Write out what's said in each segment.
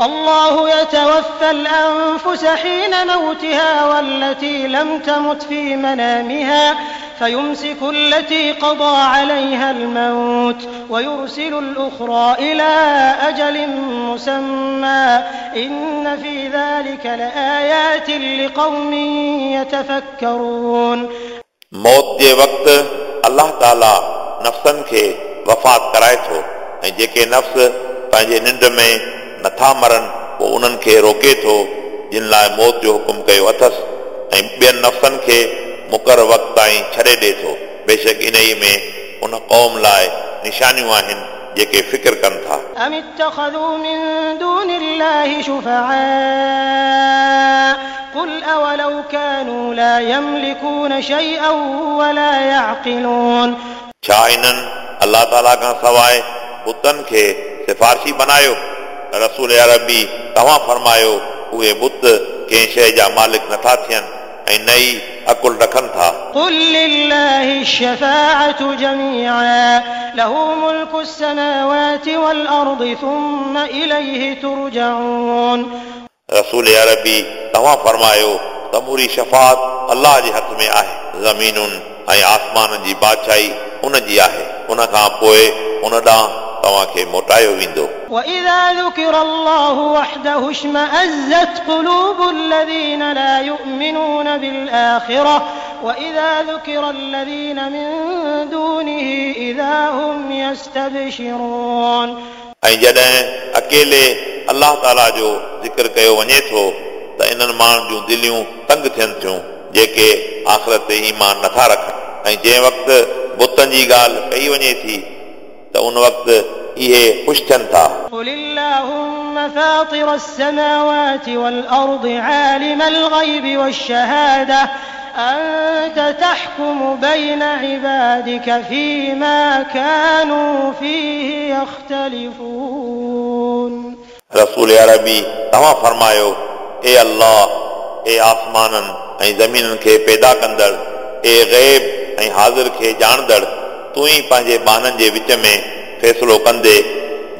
الله يتوفى الأنفس حين موتها والتي لم تمت في منامها فيمسك التي قضى عليها الموت ويرسل الأخرى إلى أجل مسمى إن في ذلك لآيات لقوم يتفكرون موت जे वक़्तु अलाह ताला नफ़्सनि खे वफ़ात कराए थो ऐं जेके नफ़्स पंहिंजे निंड में नथा मरनि पोइ उन्हनि खे रोके थो जिन लाइ मौत जो हुकुम कयो अथसि ऐं ॿियनि नफ़्सनि खे मुक़ररु वक़्त ताईं छॾे ॾिए थो बेशक इन ई में उन क़ौम लाइ निशानियूं आहिनि जेके फिक्र कनि था أم اتخذوا من دون الله شفعاء قل أولو كانوا لا يملكون شيئا ولا يعقلون छा इन्हनि अलाह ताला खां सवाइ बुतनि खे सिफ़ारशी बनायो रसूल अरबी तव्हां फरमायो उहे बुत कंहिं शइ जा मालिक नथा थियनि ऐं नई अकुल रखनि था قل لله الشفاعة جميعا له ملك السماوات والأرض ثم إليه ترجعون रसूल अरबी तव्हां फरमायो त पूरी शफ़ात अलाह जे हथ में आहे ज़मीनुनि ऐं आसमाननि जी बादशाही उन जी आहे उन खां पोइ उन ॾांहुं तव्हांखे मोटायो वेंदो وإذا ذكر الله وحده اشمأزت قلوب الذين لا يؤمنون بالآخرة وإذا ذكر الذين من دونه إذا هم يستبشرون ऐं जॾहिं अकेले अलाह ताला जो ज़िक्र कयो वञे थो त इन्हनि माण्हुनि जूं दिलियूं तंग थियनि थियूं जेके आख़िरत ते ईमान नथा रखनि ऐं जंहिं वक़्तु बुतनि जी ॻाल्हि कई वञे थी त उन वक़्तु इहे ख़ुशि थियनि था قل اللهم فاطر السماوات والأرض عالم الغيب والشهادة أنت تحكم بين عبادك فيما كانوا فيه يختلفون रसूल अरबी तव्हां फरमायो ए अल्लाह ए आसमाननि ऐं ज़मीननि खे पैदा कंदड़ ए ग़ैब ऐं हाज़िर खे ॼाणंदड़ तूं ई पंहिंजे बाननि जे विच में फ़ैसिलो कंदे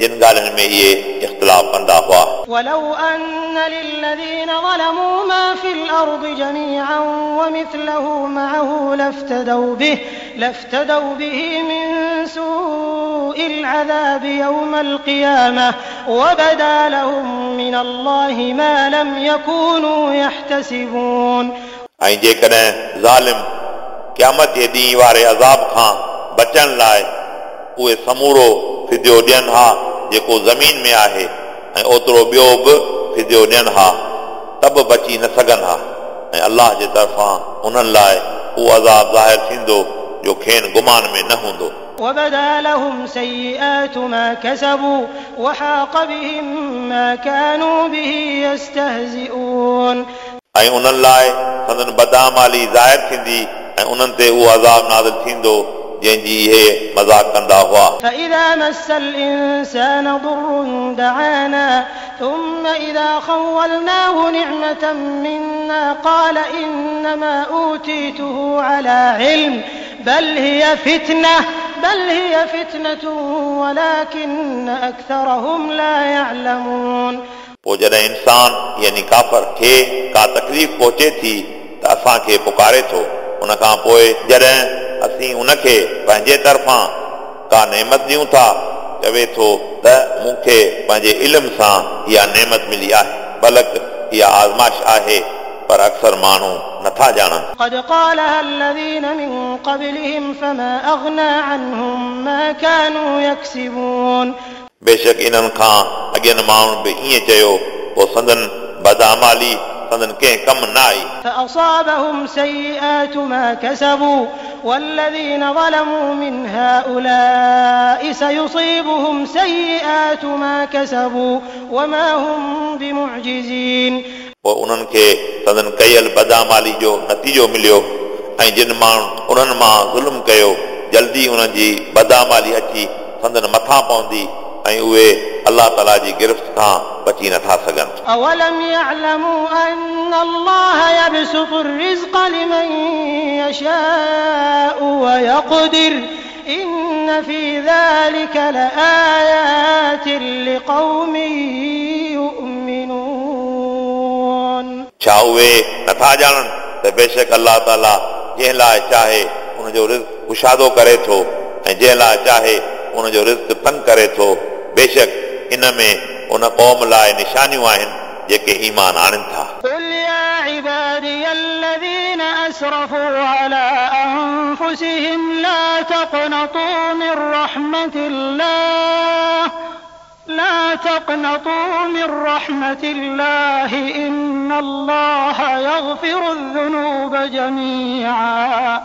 जिन ॻाल्हियुनि में इहे इख़्तिलाफ़ कंदा हुआ ولو أن للذين ظلموا ما في الأرض جميعا ومثله معه لافتدوا به لافتدوا به من سوء العذاب يوم القيامة وبدا لهم من الله ما لم يكونوا يحتسبون ऐं जेकॾहिं ज़ालिम क़यामत जे ॾींहं वारे अज़ाब खां बचण लाइ उहे समूरो फिदियो ॾियनि हा जेको ज़मीन में आहे ऐं ओतिरो ॿियो बि फिदियो ॾियनि हा त बि बची न सघनि हा ऐं अलाह जे तरफ़ां उन्हनि लाइ उहो अज़ाब ज़ाहिर थींदो जो खेनि गुमान में न हूंदो وبدا لهم سيئات ما كسبوا وحاق بهم ما كانوا به يستهزئون ऐं उन्हनि लाइ संदन बदामाली ज़ाहिर थींदी ऐं उन्हनि ते उहो अज़ाब नाज़िल थींदो जंहिंजी इहे मज़ाक कंदा हुआ فإذا مس الإنسان ضر دعانا ثم إذا خولناه نعمة منا قال إنما أوتيته على علم بل هي فتنة بل هي فتنة ولكن أكثرهم لا يعلمون पोइ जॾहिं इंसान यानी काफ़र खे का तकलीफ़ पहुचे थी त असांखे पुकारे थो उन खां पोइ जॾहिं असीं उनखे पंहिंजे तरफ़ां का नेमत ॾियूं था चवे थो त मूंखे पंहिंजे इल्म सां इहा नेमत मिली आहे बलक इहा आज़माइश आहे पर अक्सर माण्हू नथा ॼाणनि قد قالها الذين من قبلهم فما أغنى عنهم ما كانوا يكسبون बेशक इन्हनि खां अॻियनि माण्हुनि बि ईअं चयो पोइ संदन बदामाली संदन कंहिं कमु न आई فأصابهم سيئات ما كسبوا والذين ظلموا من هؤلاء سيصيبهم سيئات ما كسبوا وما هم بمعجزين पोइ उन्हनि खे संदन कयल बदामाली जो नतीजो मिलियो ऐं जिन माण्हू उन्हनि मां ज़ुल्म कयो जल्दी उन्हनि जी बदामाली अची संदन मथां पवंदी ऐं उहे اللہ تعالیٰ جی گرفت کھاں بچی نہ تھا سگن۔ أولم يعلموا أن الله يبسط الرزق لمن يشاء ويقدر إن في ذلك لآيات لقوم يؤمنون۔ چاوے تھا جانن تے بے شک اللہ تعالیٰ جن لائے چاہے ان جو رزق کشادو کرے تھو جن لائے چاہے ان جو رزق تنگ کرے تھو بے شک ان میں ان قوم لائے نشانیوں آہن جيڪي ايمان آڻن ٿا قل يا عبادي الذين اسرفوا على انفسهم لا تقنطوا من رحمه الله لا تقنطوا من رحمه الله ان الله يغفر الذنوب جميعا.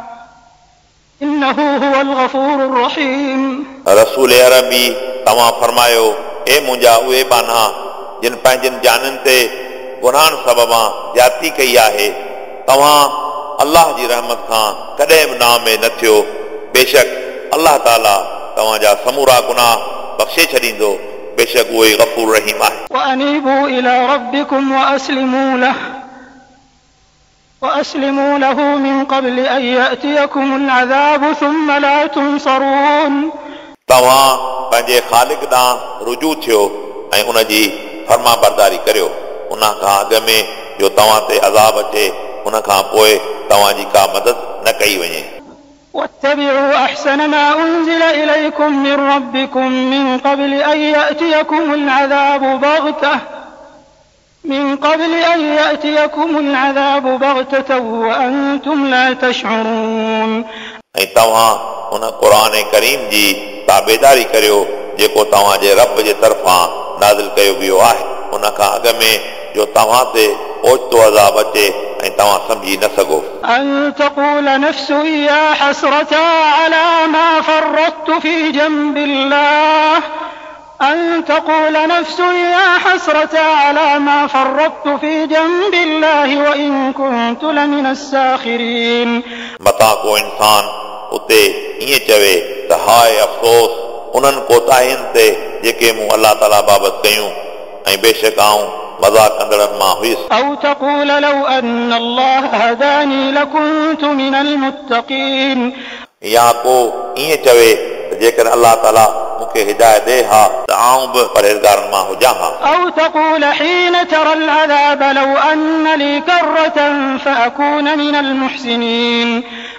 انه هو الغفور الرحيم. رسول عربي تمام فرمايو ए मुंहिंजा उहे बाना जिन पंहिंजनि जाननि ते गुनाहनि सबबां ज्याती कई आहे तव्हां अलाह जी रहमत खां कॾहिं बि नामे न थियो बेशक अलाह ताला तव्हांजा समूरा गुनाह बख़्शे छॾींदो बेशक उहे गफ़ूर रहीम आहे وأنيبوا إلى ربكم وأسلموا له وأسلموا له من قبل أن يأتيكم العذاب ثم لا تنصرون तव्हां पंहिंजे ख़ालिक ॾांहुं रुजू थियो ऐं उन जी फर्मा बरदारी करियो उन खां अॻ में जो तव्हां ते अज़ाब अचे उन खां पोइ तव्हांजी का मदद न कई वञे واتبعوا أحسن ما أنزل إليكم من ربكم من قبل أن يأتيكم العذاب بغتة من قبل أن يأتيكم العذاب بغتة وأنتم لا تشعرون ऐं तव्हां उन क़ुर करीम जी ताबेदारी करियो जेको तव्हांजे रब जे तरफ़ां नाज़िल कयो वियो आहे उन खां अॻ में जो तव्हां ते ओचितो अज़ाब अचे ऐं तव्हां सम्झी न सघो أن تقول نفس يا حسرة على ما فرطت في جنب الله أن تقول نفس يا حسرة على ما فرطت في جنب الله وإن كنت لمن الساخرين मता को इंसान उते ईअं चवे त हाय अफ़सोस उन्हनि कोताहियुनि ते जेके मूं अलाह ताला बाबति कयूं ऐं बेशक आऊं मज़ाक कंदड़नि मां हुयुसि أو تقول لو أن الله هداني لكنت من المتقين या को ईअं चवे त जेकर अलाह ताला मूंखे हिदायत ॾे हा त आऊं बि परहेज़गारनि मां हुजां हा أو تقول حين ترى العذاب لو أن لي كرة فأكون من المحسنين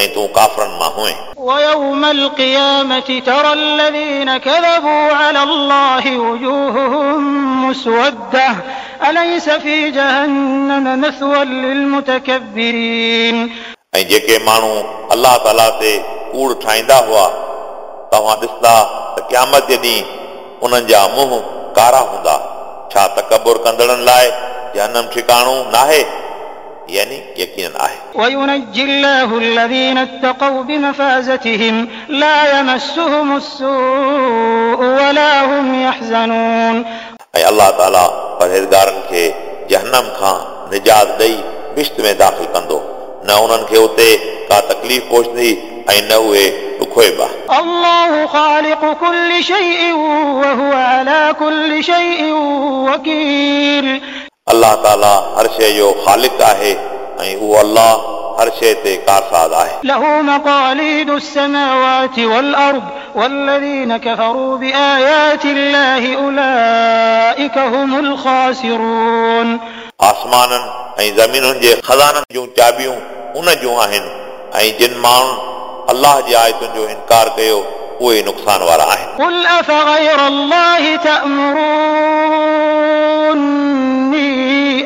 ऐं तूं काफ़रनि मां हुए ويوم القيامة ترى الذين كذبوا على الله وجوههم مسودة أليس في جهنم مثوى للمتكبرين ऐं जेके माण्हू अलाह ताला ते कूड़ ठाहींदा हुआ तव्हां ॾिसंदा त क़यामत जे ॾींहुं उन्हनि जा मुंहं कारा हूंदा छा तकबुर कंदड़नि लाइ जनम ठिकाणो नाहे यानी यकीन आहे وينجي الله الذين اتقوا بمفازتهم لا يمسهم السوء ولا هم يحزنون ऐं अलाह ताला परहेज़गारनि खे जहनम खां निजात ॾेई बिश्त में दाख़िल कंदो न उन्हनि खे उते का तकलीफ़ पहुचंदी ऐं न उहे ॾुखोइबा الله خالق كل شيء وهو على كل شيء وكيل अलाह ताला हर शइ जो ख़ालिक आहे ऐं उहो अलाह हर शइ ते कारसाज़ आहे له مقاليد السماوات والأرض والذين كفروا بآيات الله أولئك هم الخاسرون आसमाननि ऐं ज़मीनुनि जे खज़ाननि जूं चाबियूं उन जूं आहिनि ऐं जिन माण्हुनि अलाह जी आयतुनि जो इनकार कयो उहे नुक़सान वारा आहिनि قل أفغير الله تأمروني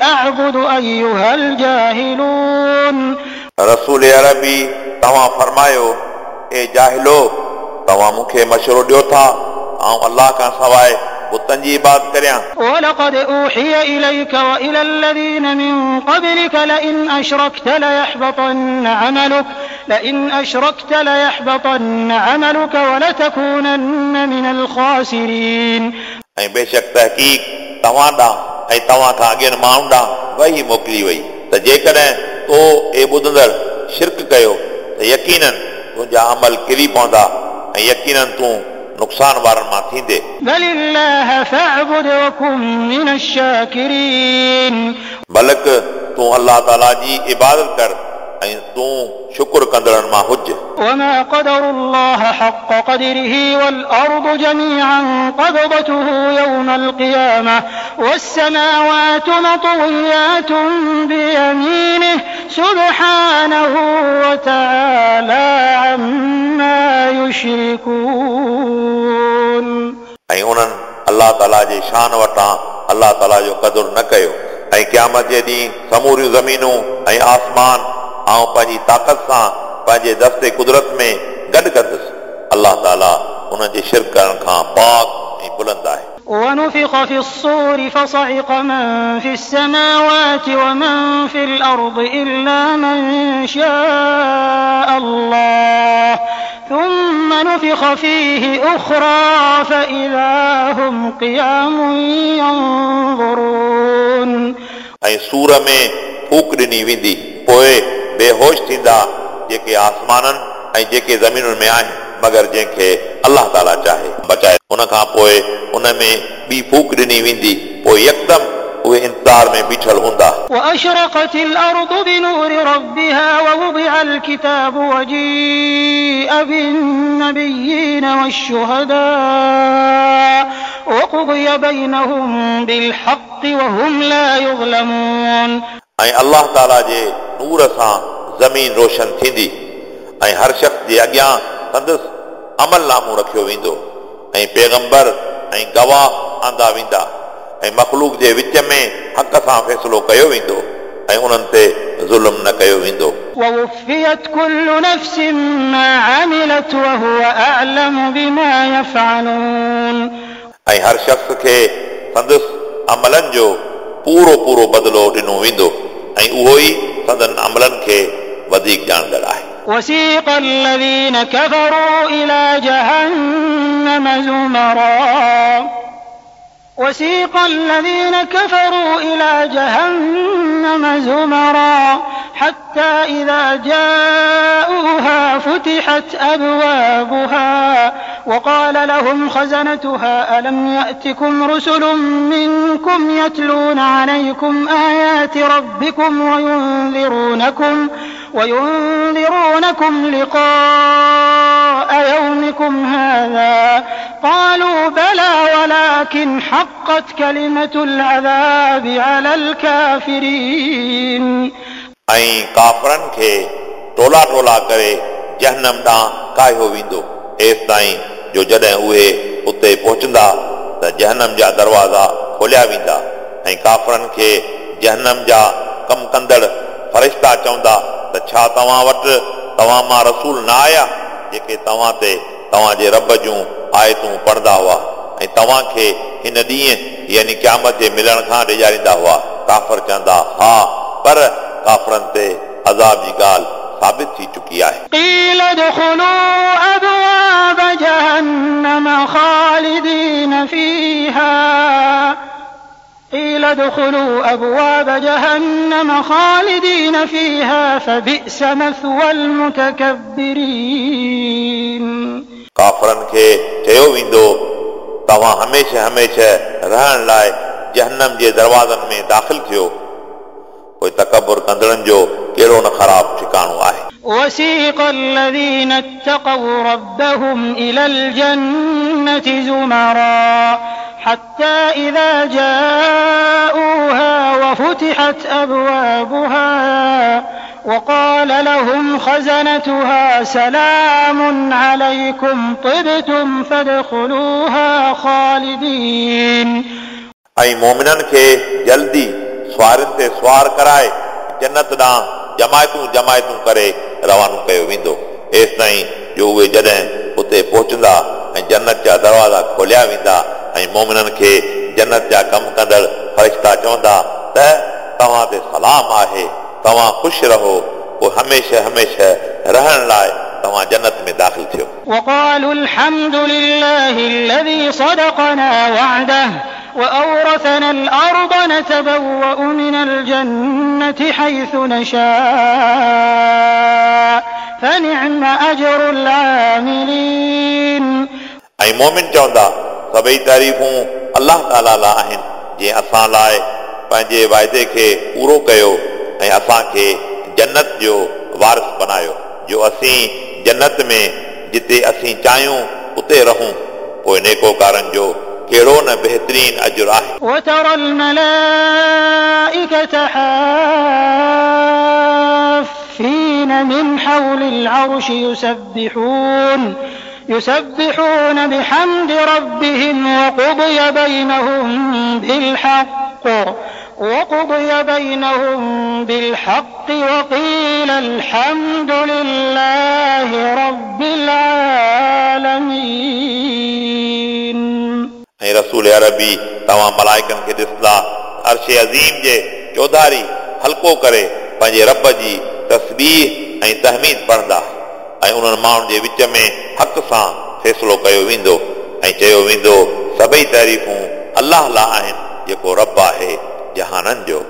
أعبد أيها الجاهلون. رسول يا ربي تما فرمايو اي جاهلو تما مكي مشورو ديو تا آئوں الله كان سوائے جي ولقد أوحي إليك وإلى الذين من قبلك لئن أشركت ليحبطن عملك لئن أشركت ليحبطن عملك ولتكونن من الخاسرين. أي بشك تحقيق توهان تمہ اگین ماؤنڈا وہی موکلی وئی تو شرک کر یقین تا عمل کھیری پا یقین نقصان والوں میں بلک تاہ تا کی عبادت کر ऐं तूं शुक्र कंदड़नि मां हुज وما قدر الله حق قدره والأرض جميعا قبضته يوم القيامة والسماوات مطويات بيمينه سبحانه وتعالى عما يشركون ऐं उन्हनि अलाह ताला जे शान वटां अलाह ताला जो क़दुरु न कयो ऐं क़यामत जे ॾींहुं समूरियूं ज़मीनूं ऐं आसमान ऐं पंहिंजी ताक़त सां पंहिंजे दस्ते कुदरत में गॾु कंदुसि अलाह ताला उन्हनि जे शिर करण खां पाक ऐं बुलंद आहे ونفخ في الصور فصعق من في السماوات ومن في الأرض إلا من شاء الله ثم نفخ فيه أخرى فإذا هم قيام ينظرون ऐं सूर में फूक ॾिनी वेंदी पोइ बेहोश थींदा जेके आसमाननि ऐं जेके ज़मीनुनि में आहिनि मगर जंहिंखे अलाह ताला चाहे बचाए उन खां पोइ उन में ॿी फूक ॾिनी वेंदी पोइ यकदमि उहे इंतज़ार में बीठल हूंदा وأشرقت الأرض بنور ربها ووضع الكتاب وجيء بالنبيين والشهداء وقضي بينهم بالحق وهم لا يظلمون ऐं अलाह ताला जे नूर सां ज़मीन रोशन थींदी ऐं हर शख़्स जे अॻियां संदसि अमल नामो रखियो वेंदो ऐं पैगंबर ऐं गवाह आंदा वेंदा ऐं मख़लूक जे विच में हक़ सां फ़ैसिलो कयो वेंदो ऐं उन्हनि ते ज़ुल्म न कयो वेंदो ووفيت كل نفس ما عملت وهو أعلم بما يفعلون ऐं हर शख़्स खे संदसि अमलनि जो पूरो पूरो बदिलो ॾिनो वेंदो ऐं उहो ई संदन अमलनि खे वधीक ॼाणंदड़ आहे وسيق الذين كفروا إلى جهنم زمرا وسيق الذين كفروا إلى جهنم زمرا حتى إذا جاءوها فتحت أبوابها وقال لهم خزنتها ألم يأتكم رسل منكم يتلون عليكم آيات ربكم وينذرونكم وينذرونكم لقاء يومكم هذا قالوا بلى ولكن حقت كلمة العذاب على الكافرين ऐं काफ़रनि खे टोला टोला करे जहनम ॾांहुं कायो वेंदो एसि ताईं جو جڏهن اهي اتي پهچندا ته جهنم جا دروازا کوليا ويندا ۽ ڪافرن کي جهنم جا ڪم ڪندڙ فرشتا چوندا ته ڇا توهان وٽ توهان مان رسول نه آيا جيڪي توهان تي توهان جي رب جون آيتون پڙهندا هئا ۽ توهان کي هن ڏينهن يعني قيامت جي ملڻ کان ڏيجاريندا هئا. ڪافر چوندا ها پر ڪافرن تي عذاب جي ڳالهه ثابت ہی چکیا ہے۔ قیل ابواب جہنم خالدین فیہا۔ قیل ابواب جہنم خالدین فیہا فبئس المتکبرین۔ کافرن کے چیو ویندو تواں ہمیشہ ہمیشہ رہن لائے جہنم جے دروازن میں داخل تھیو۔ کوئی تکبر کندرن جو कहिड़ो न ख़राब ठिकाणो आहे وسيق الذين اتقوا ربهم إلى الجنة زمرا حتى إذا جاءوها وفتحت أبوابها وقال لهم خزنتها سلام عليكم طبتم فادخلوها خالدين ऐं मोमिननि खे जल्दी सुवारनि ते सुवार कराए जन्नत ॾांहुं जमायतूं जमायतूं करे रवानो कयो वेंदो एसि ताईं जो उहे जॾहिं उते पहुचंदा ऐं जन्नत जा दरवाज़ा खोलिया वेंदा ऐं मोमिननि खे जन्नत जा कमु कंदड़ फ़रिश्ता चवंदा त तव्हां ते सलाम आहे तव्हां ख़ुशि रहो पोइ हमेशह हमेशह रहण लाइ तव्हां जन्नत में दाख़िल थियो وقالوا الحمد لله الذي صدقنا وعده وأورثنا الأرض نتبوأ من الجنة حيث نشاء فنعم أجر العاملين ऐं मोमिन चवंदा सभई तारीफ़ूं अलाह ताला लाइ आहिनि जीअं असां लाइ पंहिंजे वाइदे खे पूरो कयो ऐं असांखे जन्नत जो वारिस बनायो जो असीं जन्नत में जिते असीं चाहियूं उते रहूं पोइ नेकोकारनि जो कहिड़ो न बहितरीन अजुर आहे وترى الملائكة حافين من حول العرش يسبحون يسبحون بحمد ربهم وقضي بينهم بالحق وقضي بينهم بالحق وقيل الحمد لله رب العالمين ऐं रसूल अरबी तव्हां मलाइकनि खे ॾिसंदा अर्श अज़ीम जे चौधारी हल्को करे पंहिंजे रब जी तस्बीह ऐं तहमीद पढ़ंदा ऐं उन्हनि माण्हुनि जे विच में हक़ सां फ़ैसिलो कयो वेंदो ऐं चयो वेंदो सभई तारीफ़ूं अलाह लाइ आहिनि जेको रब आहे जहाननि जो